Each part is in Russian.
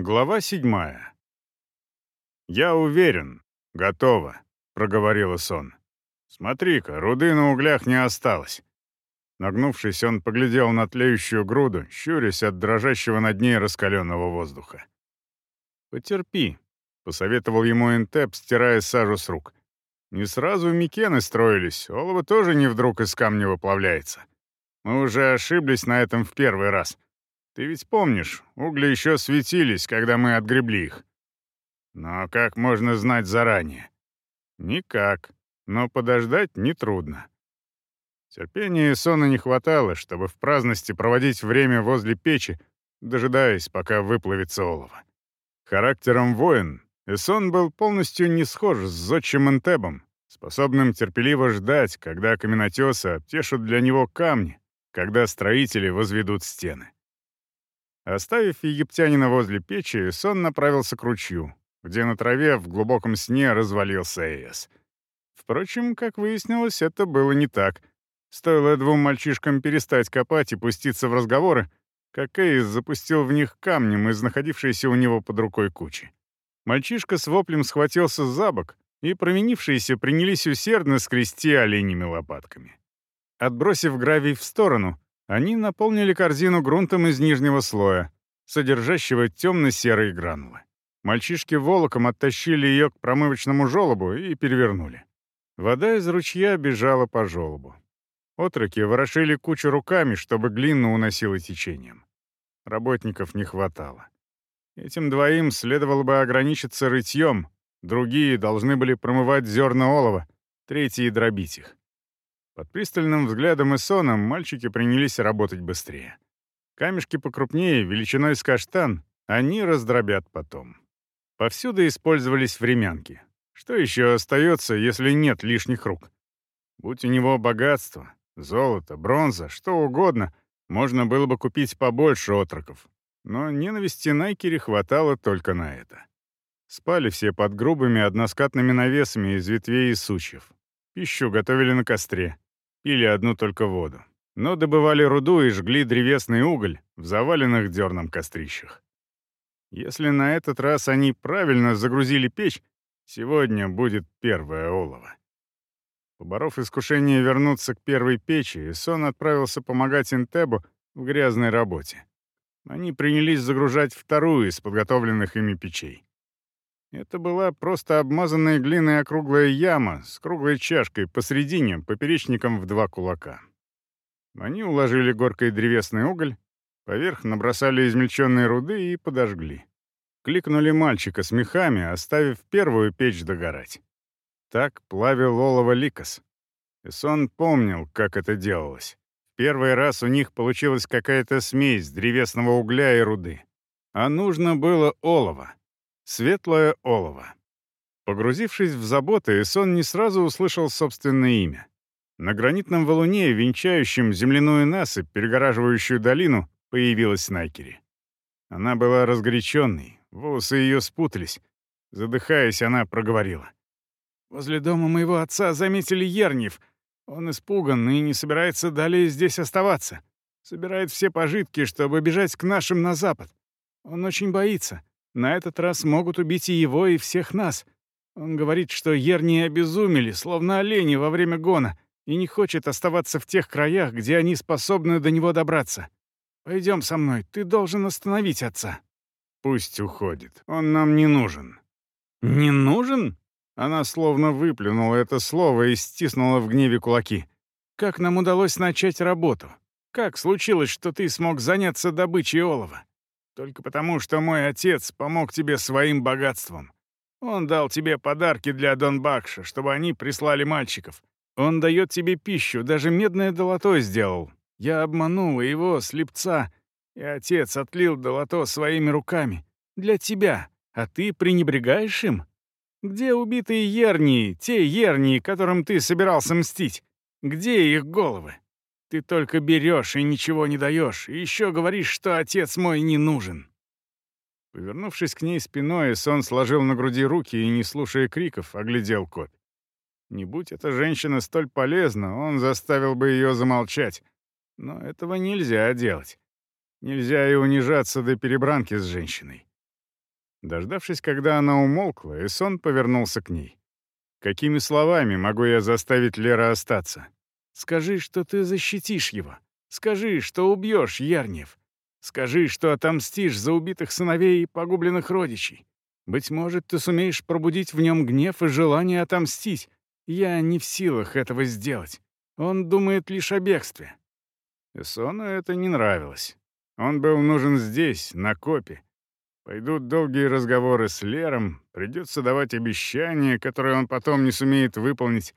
Глава седьмая. «Я уверен. Готово», — проговорил сон. «Смотри-ка, руды на углях не осталось». Нагнувшись, он поглядел на тлеющую груду, щурясь от дрожащего над ней раскаленного воздуха. «Потерпи», — посоветовал ему Энтеп, стирая сажу с рук. «Не сразу Микены строились, олово тоже не вдруг из камня выплавляется. Мы уже ошиблись на этом в первый раз». Ты ведь помнишь, угли еще светились, когда мы отгребли их. Но как можно знать заранее? Никак, но подождать нетрудно. Терпения и сона не хватало, чтобы в праздности проводить время возле печи, дожидаясь, пока выплавится олово. Характером воин, Эсон был полностью не схож с зодчим Энтебом, способным терпеливо ждать, когда каменотесы обтешут для него камни, когда строители возведут стены. Оставив египтянина возле печи, сон направился к ручью, где на траве в глубоком сне развалился Эйс. Впрочем, как выяснилось, это было не так. Стоило двум мальчишкам перестать копать и пуститься в разговоры, как Эйс запустил в них камнем из находившейся у него под рукой кучи. Мальчишка с воплем схватился за бок, и променившиеся принялись усердно скрести оленями лопатками. Отбросив гравий в сторону, они наполнили корзину грунтом из нижнего слоя, содержащего темно-серые гранулы. Мальчишки волоком оттащили ее к промывочному желобу и перевернули. Вода из ручья бежала по желобу. Отроки ворошили кучу руками, чтобы глину уносило течением. Работников не хватало. Этим двоим следовало бы ограничиться рытьем, другие должны были промывать зерна олова, третьи — дробить их. Под пристальным взглядом Эсона мальчики принялись работать быстрее. Камешки покрупнее, величиной с каштан, они раздробят потом. Повсюду использовались времянки. Что еще остается, если нет лишних рук? Будь у него богатство, золото, бронза, что угодно, можно было бы купить побольше отроков. Но ненависти Найкере хватало только на это. Спали все под грубыми односкатными навесами из ветвей и сучьев. Пищу готовили на костре пили одну только воду, но добывали руду и жгли древесный уголь в заваленных дерном кострищах. Если на этот раз они правильно загрузили печь, сегодня будет первое олово. Поборов искушение вернуться к первой печи, Сон отправился помогать Интебу в грязной работе. Они принялись загружать вторую из подготовленных ими печей. Это была просто обмазанная глиной округлая яма с круглой чашкой посредине, поперечником в два кулака. Они уложили горкой древесный уголь, поверх набросали измельченные руды и подожгли. Кликнули мальчика с мехами, оставив первую печь догорать. Так плавил олово Ликос. Эсон помнил, как это делалось. Первый раз у них получилась какая-то смесь древесного угля и руды. А нужно было олово. Светлое олово. Погрузившись в заботы, Сон не сразу услышал собственное имя. На гранитном валуне, венчающем земляную насыпь, перегораживающую долину, появилась Найкери. Она была разгоряченной, волосы ее спутались. Задыхаясь, она проговорила. «Возле дома моего отца заметили Ерниев. Он испуган и не собирается далее здесь оставаться. Собирает все пожитки, чтобы бежать к нашим на запад. Он очень боится. На этот раз могут убить и его, и всех нас. Он говорит, что ерни обезумели, словно олени во время гона, и не хочет оставаться в тех краях, где они способны до него добраться. Пойдем со мной, ты должен остановить отца». «Пусть уходит. Он нам не нужен». «Не нужен?» Она словно выплюнула это слово и стиснула в гневе кулаки. «Как нам удалось начать работу? Как случилось, что ты смог заняться добычей олова? Только потому, что мой отец помог тебе своим богатством. Он дал тебе подарки для Донбакша, чтобы они прислали мальчиков. Он дает тебе пищу, даже медное долото сделал. Я обманула его, слепца, и отец отлил долото своими руками. Для тебя, а ты пренебрегаешь им? Где убитые ернии, те ернии, которым ты собирался мстить? Где их головы? Ты только берешь и ничего не даешь, и еще говоришь, что отец мой не нужен». Повернувшись к ней спиной, сон сложил на груди руки и, не слушая криков, оглядел копь. Не будь эта женщина столь полезна, он заставил бы ее замолчать. Но этого нельзя делать. Нельзя и унижаться до перебранки с женщиной. Дождавшись, когда она умолкла, Эсон повернулся к ней. «Какими словами могу я заставить Лера остаться? Скажи, что ты защитишь его. Скажи, что убьешь Ярниев. Скажи, что отомстишь за убитых сыновей и погубленных родичей. Быть может, ты сумеешь пробудить в нем гнев и желание отомстить. Я не в силах этого сделать. Он думает лишь о бегстве». Эсону это не нравилось. Он был нужен здесь, на копе, Пойдут долгие разговоры с Лером, придется давать обещания, которые он потом не сумеет выполнить.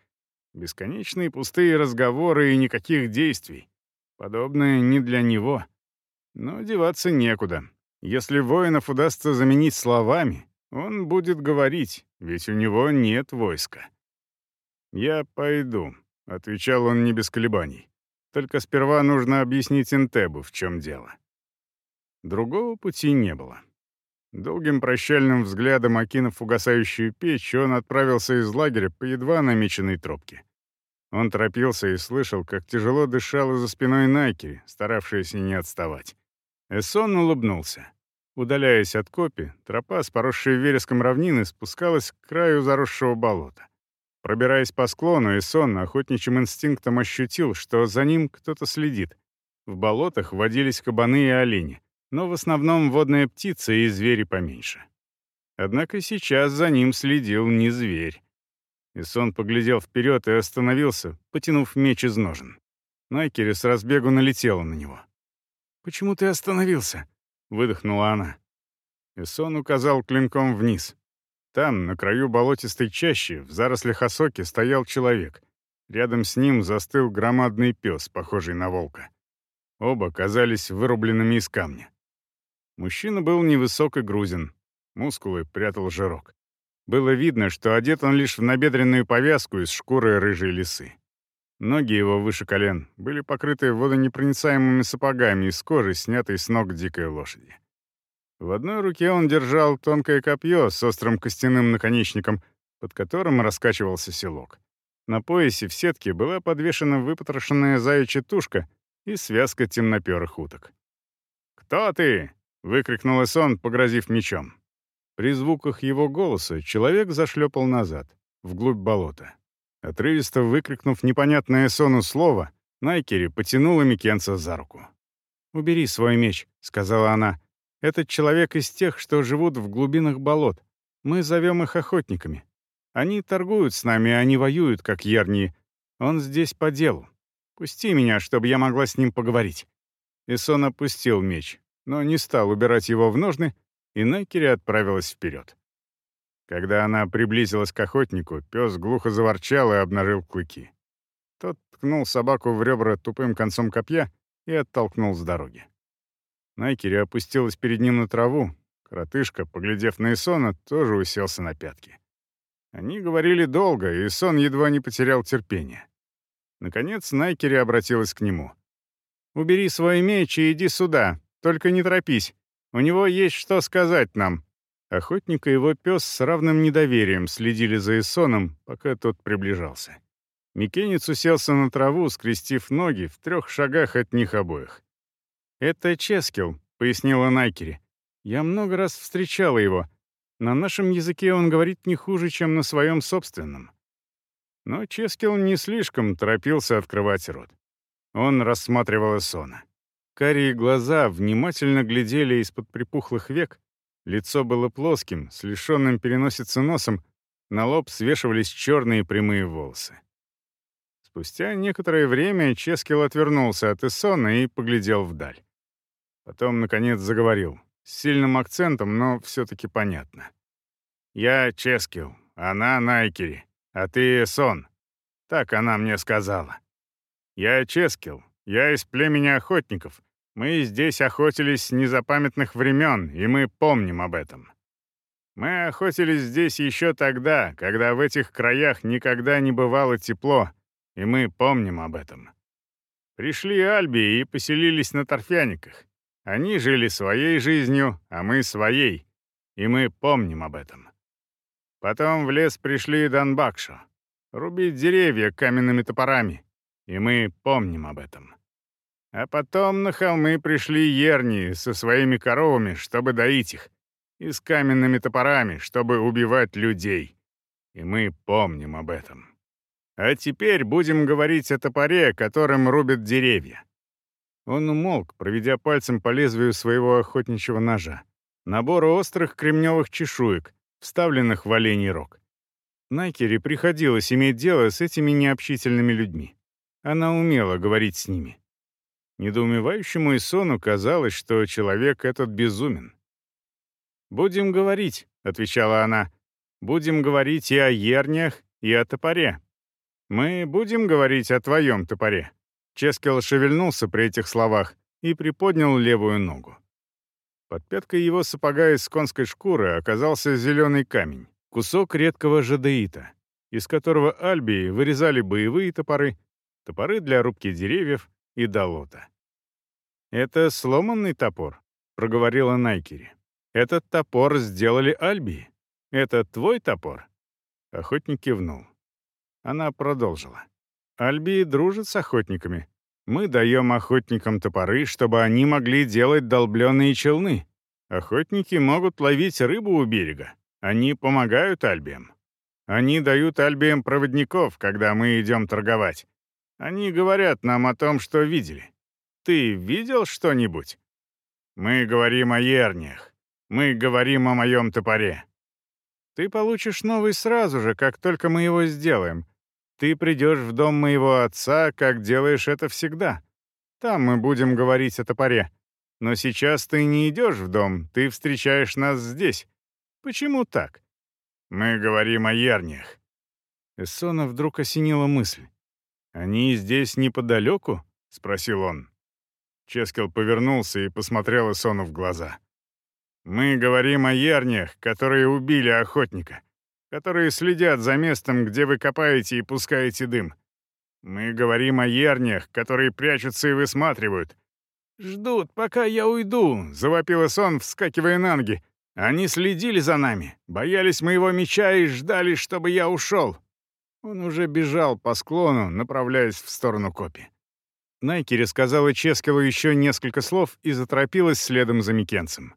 Бесконечные пустые разговоры и никаких действий. Подобное не для него. Но деваться некуда. Если воинов удастся заменить словами, он будет говорить, ведь у него нет войска. «Я пойду», — отвечал он не без колебаний. «Только сперва нужно объяснить Интебу, в чем дело». Другого пути не было. Долгим прощальным взглядом окинув угасающую печь, он отправился из лагеря по едва намеченной тропке. Он торопился и слышал, как тяжело дышала за спиной Найки, старавшаяся не отставать. Эссон улыбнулся. Удаляясь от копи, тропа с поросшей вереском равнины спускалась к краю заросшего болота. Пробираясь по склону, Эссон охотничьим инстинктом ощутил, что за ним кто-то следит. В болотах водились кабаны и олени но в основном водная птица и звери поменьше. Однако сейчас за ним следил не зверь. Исон поглядел вперед и остановился, потянув меч из ножен. Найкери с разбегу налетела на него. «Почему ты остановился?» — выдохнула она. Исон указал клинком вниз. Там, на краю болотистой чащи, в зарослях осоки, стоял человек. Рядом с ним застыл громадный пес, похожий на волка. Оба казались вырубленными из камня. Мужчина был невысок и грузен. Мускулы прятал жирок. Было видно, что одет он лишь в набедренную повязку из шкуры рыжей лисы. Ноги его выше колен были покрыты водонепроницаемыми сапогами из кожи, снятой с ног дикой лошади. В одной руке он держал тонкое копье с острым костяным наконечником, под которым раскачивался селок. На поясе в сетке была подвешена выпотрошенная заячья тушка и связка темноперых уток. «Кто ты?» — выкрикнул Эсон, погрозив мечом. При звуках его голоса человек зашлепал назад, вглубь болота. Отрывисто выкрикнув непонятное Эсону слово, Найкери потянула Микенца за руку. «Убери свой меч», — сказала она. «Этот человек из тех, что живут в глубинах болот. Мы зовем их охотниками. Они торгуют с нами, они воюют, как ярни. Он здесь по делу. Пусти меня, чтобы я могла с ним поговорить». Эсон опустил меч, но не стал убирать его в ножны, и Найкери отправилась вперед. Когда она приблизилась к охотнику, пес глухо заворчал и обнажил клыки. Тот ткнул собаку в ребра тупым концом копья и оттолкнул с дороги. Найкери опустилась перед ним на траву. Коротышка, поглядев на Исона, тоже уселся на пятки. Они говорили долго, и Исон едва не потерял терпение. Наконец Найкери обратилась к нему. «Убери свой меч и иди сюда. Только не торопись. У него есть что сказать нам». Охотник и его пес с равным недоверием следили за Эссоном, пока тот приближался. Микенец уселся на траву, скрестив ноги в трех шагах от них обоих. «Это Ческил», — пояснила Найкери. «Я много раз встречала его. На нашем языке он говорит не хуже, чем на своем собственном». Но Ческил не слишком торопился открывать рот. Он рассматривал Эссона. Карие глаза внимательно глядели из-под припухлых век, лицо было плоским, с лишенным переносицы носом, на лоб свешивались черные прямые волосы. Спустя некоторое время Ческил отвернулся от Эссона и поглядел вдаль. Потом, наконец, заговорил. С сильным акцентом, но все-таки понятно. «Я Ческил, она Найкери, а ты Эссон». Так она мне сказала. «Я Ческил, я из племени охотников. Мы здесь охотились с незапамятных времен, и мы помним об этом. Мы охотились здесь еще тогда, когда в этих краях никогда не бывало тепло, и мы помним об этом. Пришли Альби и поселились на торфяниках. Они жили своей жизнью, а мы своей, и мы помним об этом. Потом в лес пришли Донбакшо, рубить деревья каменными топорами, и мы помним об этом. А потом на холмы пришли ерни со своими коровами, чтобы доить их, и с каменными топорами, чтобы убивать людей. И мы помним об этом. А теперь будем говорить о топоре, которым рубят деревья. Он умолк, проведя пальцем по лезвию своего охотничьего ножа. Набору острых кремневых чешуек, вставленных в оленей рог. Найкере приходилось иметь дело с этими необщительными людьми. Она умела говорить с ними. Недоумевающему Исону казалось, что человек этот безумен. «Будем говорить», — отвечала она. «Будем говорить и о ерниях, и о топоре. Мы будем говорить о твоем топоре». Ческел шевельнулся при этих словах и приподнял левую ногу. Под пяткой его сапога из конской шкуры оказался зеленый камень, кусок редкого жадеита, из которого альбии вырезали боевые топоры, топоры для рубки деревьев и долота. «Это сломанный топор», — проговорила Найкери. «Этот топор сделали Альбии. Это твой топор?» Охотник кивнул. Она продолжила. «Альбии дружат с охотниками. Мы даем охотникам топоры, чтобы они могли делать долбленные челны. Охотники могут ловить рыбу у берега. Они помогают Альбиям. Они дают Альбиям проводников, когда мы идем торговать. Они говорят нам о том, что видели. Ты видел что-нибудь? Мы говорим о ерниях. Мы говорим о моем топоре. Ты получишь новый сразу же, как только мы его сделаем. Ты придешь в дом моего отца, как делаешь это всегда. Там мы будем говорить о топоре. Но сейчас ты не идешь в дом, ты встречаешь нас здесь. Почему так? Мы говорим о ерниях. Эссона вдруг осенила мысль. «Они здесь неподалеку?» — спросил он. Ческел повернулся и посмотрел Исону в глаза. «Мы говорим о ярниях, которые убили охотника, которые следят за местом, где вы копаете и пускаете дым. Мы говорим о ярниях, которые прячутся и высматривают. Ждут, пока я уйду», — завопил Исон, вскакивая на ноги. «Они следили за нами, боялись моего меча и ждали, чтобы я ушел». Он уже бежал по склону, направляясь в сторону копи. Найкери сказала Ческелу еще несколько слов и заторопилась следом за Микенцем.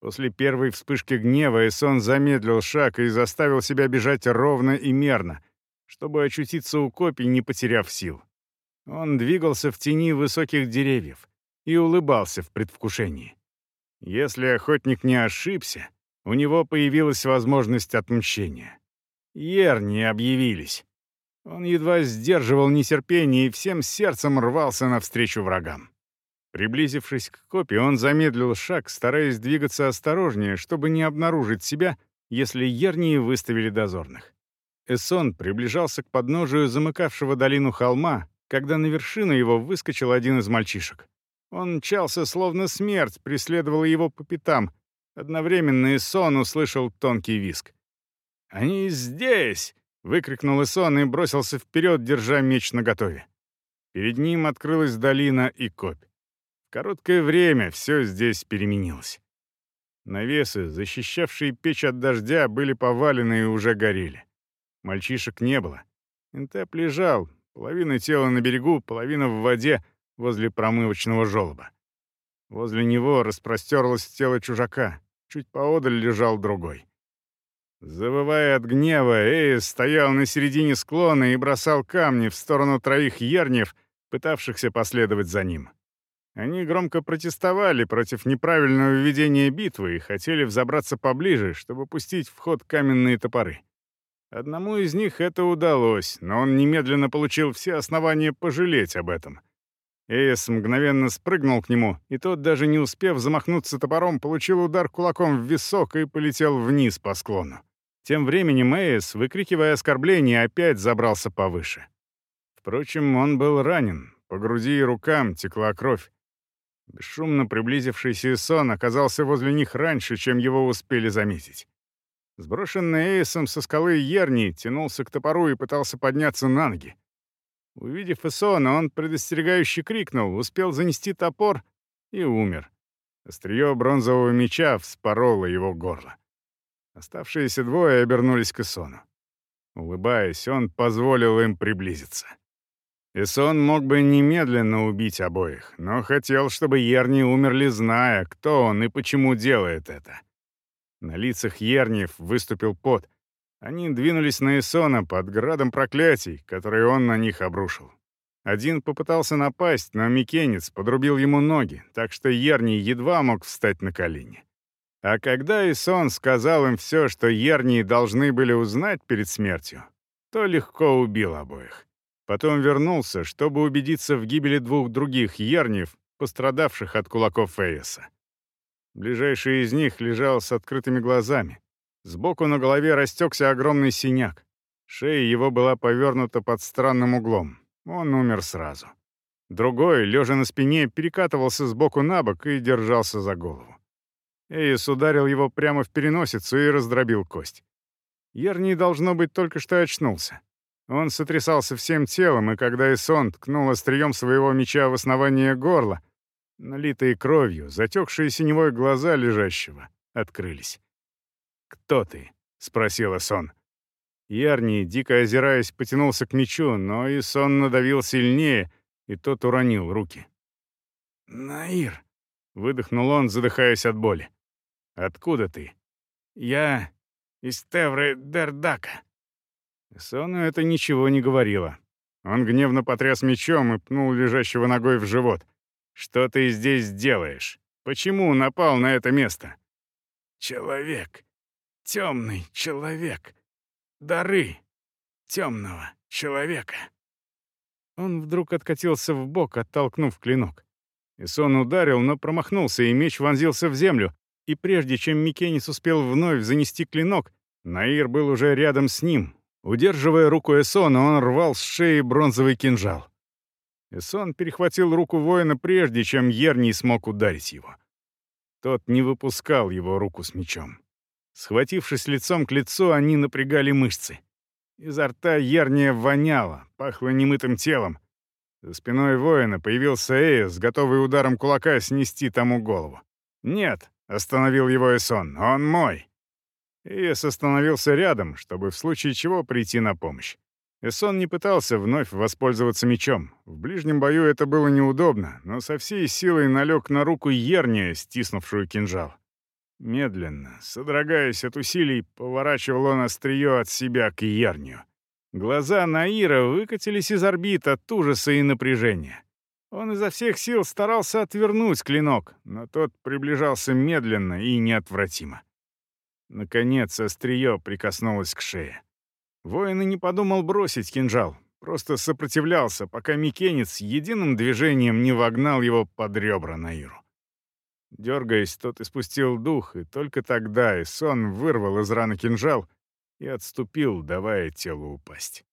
После первой вспышки гнева Эсон замедлил шаг и заставил себя бежать ровно и мерно, чтобы очутиться у копий, не потеряв сил. Он двигался в тени высоких деревьев и улыбался в предвкушении. Если охотник не ошибся, у него появилась возможность отмщения. Ерни объявились. Он едва сдерживал нетерпение и всем сердцем рвался навстречу врагам. Приблизившись к копе, он замедлил шаг, стараясь двигаться осторожнее, чтобы не обнаружить себя, если ернии выставили дозорных. Эссон приближался к подножию замыкавшего долину холма, когда на вершину его выскочил один из мальчишек. Он мчался, словно смерть, преследовала его по пятам. Одновременно Эссон услышал тонкий виск. «Они здесь!» Выкрикнул Исон и бросился вперед, держа меч наготове. Перед ним открылась долина и копь. В короткое время все здесь переменилось. Навесы, защищавшие печь от дождя, были повалены и уже горели. Мальчишек не было. Интеп лежал, половина тела на берегу, половина в воде возле промывочного желоба. Возле него распростерлось тело чужака, чуть поодаль лежал другой. Завывая от гнева, Эйс стоял на середине склона и бросал камни в сторону троих ернев, пытавшихся последовать за ним. Они громко протестовали против неправильного ведения битвы и хотели взобраться поближе, чтобы пустить в ход каменные топоры. Одному из них это удалось, но он немедленно получил все основания пожалеть об этом. Эйс мгновенно спрыгнул к нему, и тот, даже не успев замахнуться топором, получил удар кулаком в висок и полетел вниз по склону. Тем временем Эйс, выкрикивая оскорбления, опять забрался повыше. Впрочем, он был ранен, по груди и рукам текла кровь. Бесшумно приблизившийся сон оказался возле них раньше, чем его успели заметить. Сброшенный Эйсом со скалы Ерни тянулся к топору и пытался подняться на ноги. Увидев Эсона, он предостерегающе крикнул, успел занести топор и умер. Острие бронзового меча вспороло его горло. Оставшиеся двое обернулись к Исону. Улыбаясь, он позволил им приблизиться. Исон мог бы немедленно убить обоих, но хотел, чтобы Ерни умерли, зная, кто он и почему делает это. На лицах Ерниев выступил пот. Они двинулись на Эсона под градом проклятий, которые он на них обрушил. Один попытался напасть, но Микенец подрубил ему ноги, так что Ерни едва мог встать на колени. А когда Исон сказал им все, что Ернии должны были узнать перед смертью, то легко убил обоих. Потом вернулся, чтобы убедиться в гибели двух других Ерниев, пострадавших от кулаков Фейеса. Ближайший из них лежал с открытыми глазами. Сбоку на голове растекся огромный синяк. Шея его была повернута под странным углом. Он умер сразу. Другой, лежа на спине, перекатывался сбоку на бок и держался за голову. Эйс ударил его прямо в переносицу и раздробил кость. Ерний, должно быть, только что очнулся. Он сотрясался всем телом, и когда Эсон ткнул острием своего меча в основание горла, налитые кровью, затекшие синевой глаза лежащего открылись. «Кто ты?» — спросил Эсон. Ярни, дико озираясь, потянулся к мечу, но Исон надавил сильнее, и тот уронил руки. «Наир!» — выдохнул он, задыхаясь от боли. «Откуда ты?» «Я из Тевры Дердака». Сону это ничего не говорило. Он гневно потряс мечом и пнул лежащего ногой в живот. «Что ты здесь делаешь? Почему напал на это место?» «Человек. Темный человек. Дары темного человека». Он вдруг откатился в бок, оттолкнув клинок. Исон ударил, но промахнулся, и меч вонзился в землю. И прежде чем Микенис успел вновь занести клинок, Наир был уже рядом с ним, Удерживая руку Эсона, он рвал с шеи бронзовый кинжал. Эсон перехватил руку воина прежде, чем Ерний смог ударить его. Тот не выпускал его руку с мечом. Схватившись лицом к лицу, они напрягали мышцы. Изо рта Ерния воняло, пахло немытым телом. За спиной воина появился Эйс, готовый ударом кулака снести тому голову. «Нет», — остановил его Эсон, — «он мой». Иес остановился рядом, чтобы в случае чего прийти на помощь. Эсон не пытался вновь воспользоваться мечом. В ближнем бою это было неудобно, но со всей силой налег на руку Ерния, стиснувшую кинжал. Медленно, содрогаясь от усилий, поворачивал он острие от себя к Ернию. Глаза Наира выкатились из орбит от ужаса и напряжения. Он изо всех сил старался отвернуть клинок, но тот приближался медленно и неотвратимо. Наконец, острие прикоснулось к шее. Воин и не подумал бросить кинжал, просто сопротивлялся, пока Микенец единым движением не вогнал его под ребра Наиру. Дергаясь, тот испустил дух, и только тогда Исон вырвал из раны кинжал и отступил, давая телу упасть.